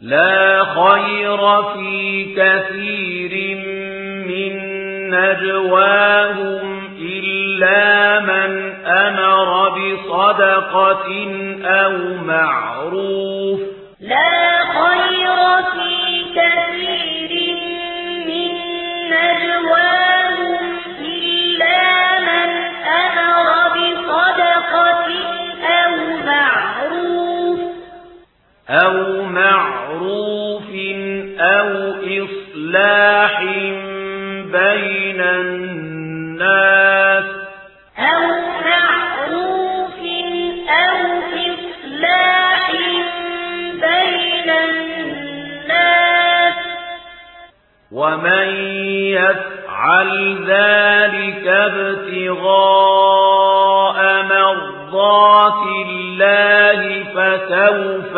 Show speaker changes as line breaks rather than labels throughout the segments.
لا خير في كثير من نجواهم إلا من أمر بصدقة أو معروف.
لا خير في كثير من نجواهم إلا من أمر بصدقة أو معروف.
أو إصلاح بين الناس.
أو معروف أو إصلاح بين الناس.
ومن يفعل ذلك ابتغاء مرضات الله فسوف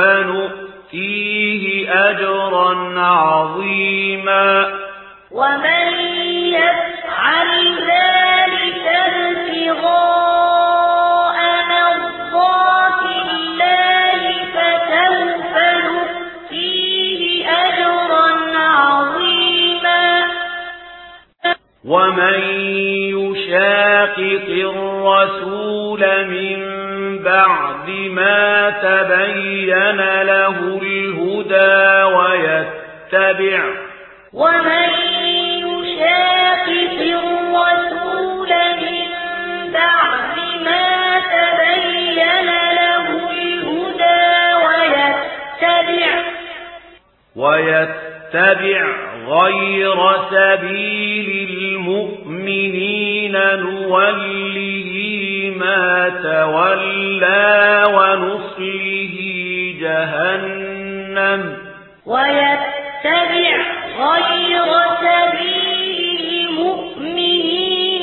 أجرا عظيما
ومن يفعل ذلك ابتغاء مرضات الله فسوف نؤتيه أجرا عظيما
ومن يشاقق الرسول من بعد ما تبين له الهدى تتبع
ومن يشاقق الرسول من بعد ما تبين له الهدى ويتبع.
ويتبع غير سبيل المؤمنين نوله ما تولى ونصله جهنم.
ويتبع غير سبيل المؤمنين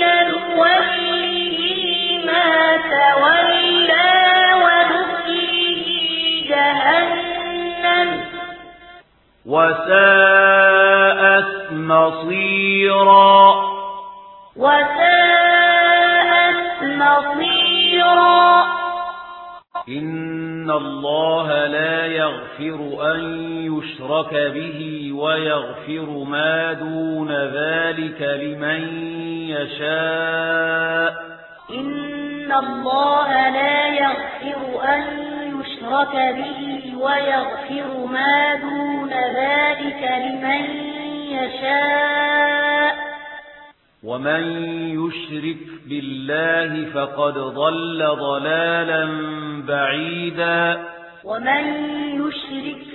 ما تولى جهنم.
وساءت مصيرا.
وساءت مصيرا.
إن الله لا يغفر أن يشرك به ويغفر ما دون ذلك لمن يشاء
إن الله لا يغفر أن يشرك به ويغفر ما دون ذلك لمن يشاء
ومن يشرك بالله فقد ضل ضلالا بعيدا
ومن يشرك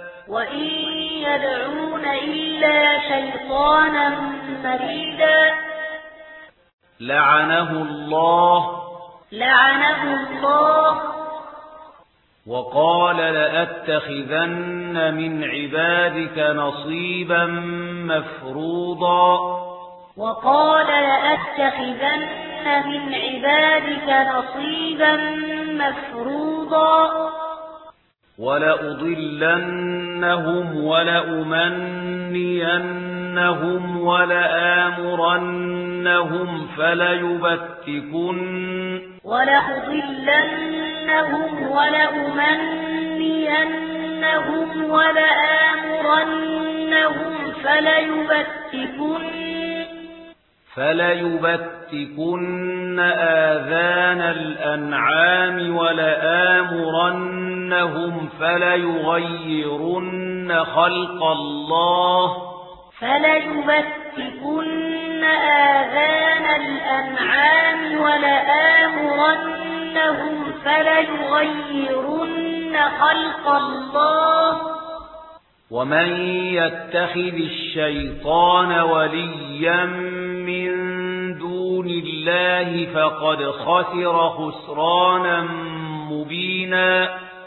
وَإِن يَدْعُونَ إِلَّا
لَعَنَهُ اللَّهُ
لَعَنَهُ اللَّهُ
وَقَالَ لَأَتَّخِذَنَّ مِنْ عِبَادِكَ نَصِيبًا مَفْرُوضًا
وَقَالَ لَأَتَّخِذَنَّ مِنْ عِبَادِكَ نَصِيبًا مَفْرُوضًا
وَلَأُضِلَّنَّهُمْ وَلَأُمَنِّيَنَّهُمْ وَلَآمُرَنَّهُمْ فَلَيُبَتِّكُنَّ
وَلَأُضِلَّنَّهُمْ وَلَأُمَنِّيَنَّهُمْ وَلَآمُرَنَّهُمْ فَلَيُبَتِّكُنَّ
فَلَيُبَتِّكُنَّ آذَانَ الْأَنْعَامِ وَلَآمُرَنَّ يُعَذِّبْنَهُمْ فَلَيُغَيِّرُنَّ خَلْقَ اللَّهِ
فَلَيُمَسِّكُنَّ آذَانَ الْأَنْعَامِ وَلَآمُرَنَّهُمْ فَلَيُغَيِّرُنَّ خَلْقَ اللَّهِ
وَمَن يَتَّخِذِ الشَّيْطَانَ وَلِيًّا مِّن دُونِ اللَّهِ فَقَدْ خَسِرَ خُسْرَانًا مُّبِينًا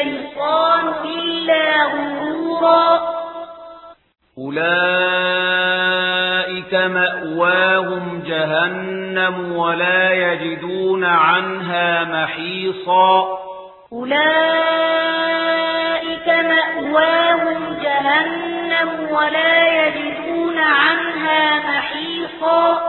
الشيطان إلا غرورا.
أولئك مأواهم جهنم ولا يجدون عنها محيصا.
أولئك مأواهم جهنم ولا يجدون عنها محيصا.